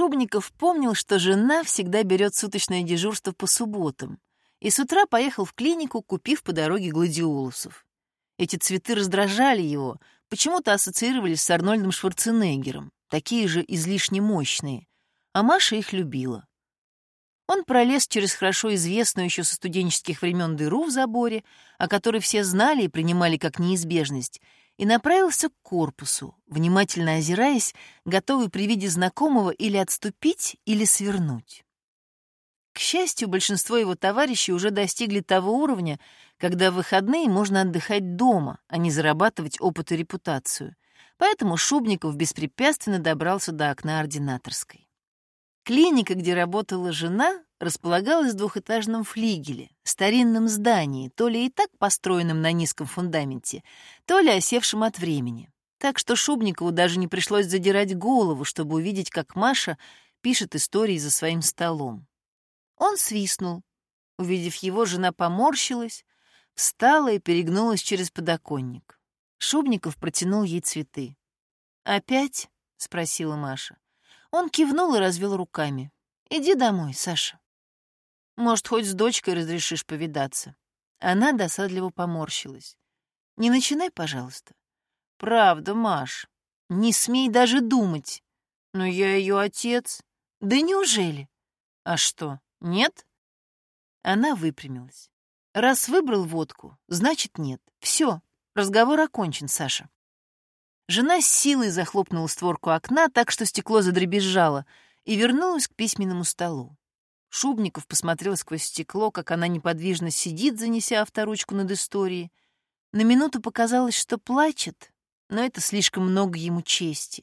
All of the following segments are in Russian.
Шубников помнил, что жена всегда берет суточное дежурство по субботам, и с утра поехал в клинику, купив по дороге гладиолусов. Эти цветы раздражали его, почему-то ассоциировались с Арнольдом Шварценеггером, такие же излишне мощные, а Маша их любила. Он пролез через хорошо известную еще со студенческих времен дыру в заборе, о которой все знали и принимали как неизбежность, и направился к корпусу, внимательно озираясь, готовый при виде знакомого или отступить, или свернуть. К счастью, большинство его товарищей уже достигли того уровня, когда в выходные можно отдыхать дома, а не зарабатывать опыт и репутацию. Поэтому Шубников беспрепятственно добрался до окна ординаторской. Клиника, где работала жена, располагалась в двухэтажном флигеле, старинном здании, то ли и так построенном на низком фундаменте, то ли осевшем от времени. Так что Шубникову даже не пришлось задирать голову, чтобы увидеть, как Маша пишет истории за своим столом. Он свистнул. Увидев его, жена поморщилась, встала и перегнулась через подоконник. Шубников протянул ей цветы. «Опять?» — спросила Маша. Он кивнул и развел руками. «Иди домой, Саша. Может, хоть с дочкой разрешишь повидаться». Она досадливо поморщилась. «Не начинай, пожалуйста». «Правда, Маш, не смей даже думать. Но я ее отец». «Да неужели?» «А что, нет?» Она выпрямилась. «Раз выбрал водку, значит нет. Все, разговор окончен, Саша». Жена с силой захлопнула створку окна так, что стекло задребезжало, и вернулась к письменному столу. Шубников посмотрел сквозь стекло, как она неподвижно сидит, занеся авторучку над историей. На минуту показалось, что плачет, но это слишком много ему чести.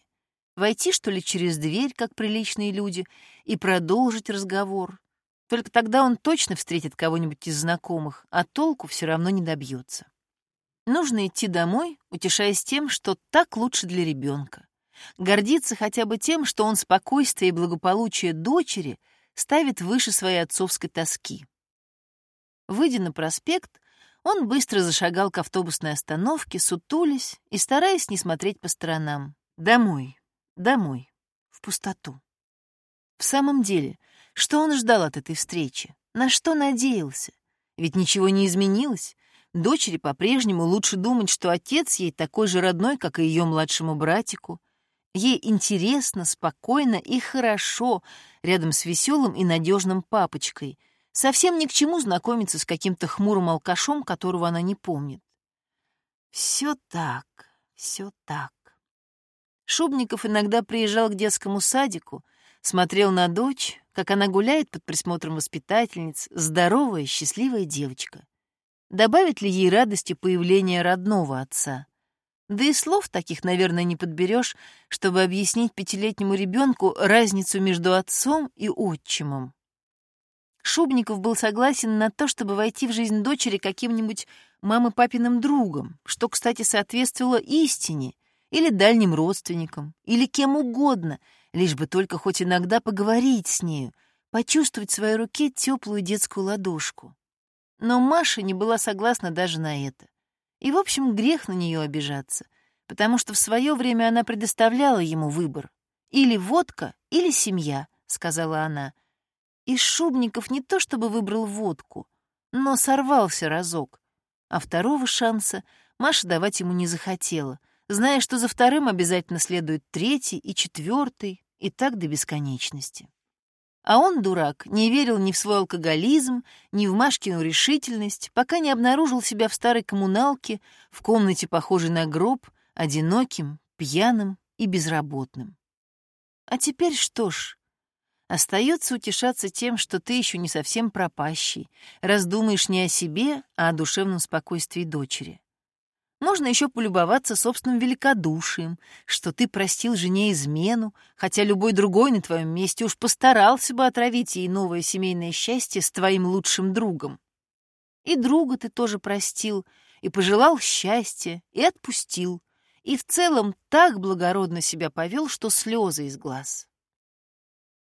Войти, что ли, через дверь, как приличные люди, и продолжить разговор. Только тогда он точно встретит кого-нибудь из знакомых, а толку все равно не добьется. Нужно идти домой, утешаясь тем, что так лучше для ребенка. Гордиться хотя бы тем, что он спокойствие и благополучие дочери ставит выше своей отцовской тоски. Выйдя на проспект, он быстро зашагал к автобусной остановке, сутулясь и стараясь не смотреть по сторонам. Домой, домой, в пустоту. В самом деле, что он ждал от этой встречи? На что надеялся? Ведь ничего не изменилось. Дочери по-прежнему лучше думать, что отец ей такой же родной, как и ее младшему братику. Ей интересно, спокойно и хорошо рядом с веселым и надежным папочкой. Совсем ни к чему знакомиться с каким-то хмурым алкашом, которого она не помнит. Все так, все так. Шубников иногда приезжал к детскому садику, смотрел на дочь, как она гуляет под присмотром воспитательниц, здоровая, счастливая девочка. Добавит ли ей радости появление родного отца? Да и слов таких, наверное, не подберешь, чтобы объяснить пятилетнему ребенку разницу между отцом и отчимом. Шубников был согласен на то, чтобы войти в жизнь дочери каким-нибудь мамы-папиным другом, что, кстати, соответствовало истине, или дальним родственникам, или кем угодно, лишь бы только хоть иногда поговорить с нею, почувствовать в своей руке теплую детскую ладошку. Но Маша не была согласна даже на это. И, в общем, грех на нее обижаться, потому что в свое время она предоставляла ему выбор. «Или водка, или семья», — сказала она. И Шубников не то чтобы выбрал водку, но сорвался разок. А второго шанса Маша давать ему не захотела, зная, что за вторым обязательно следует третий и четвертый, и так до бесконечности. А он, дурак, не верил ни в свой алкоголизм, ни в Машкину решительность, пока не обнаружил себя в старой коммуналке, в комнате, похожей на гроб, одиноким, пьяным и безработным. А теперь что ж? Остается утешаться тем, что ты еще не совсем пропащий, раздумаешь не о себе, а о душевном спокойствии дочери. Можно еще полюбоваться собственным великодушием, что ты простил жене измену, хотя любой другой на твоем месте уж постарался бы отравить ей новое семейное счастье с твоим лучшим другом. И друга ты тоже простил, и пожелал счастья, и отпустил, и в целом так благородно себя повел, что слезы из глаз.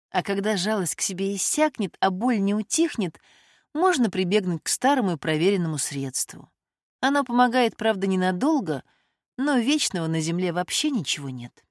А когда жалость к себе иссякнет, а боль не утихнет, можно прибегнуть к старому и проверенному средству. Оно помогает, правда, ненадолго, но вечного на Земле вообще ничего нет.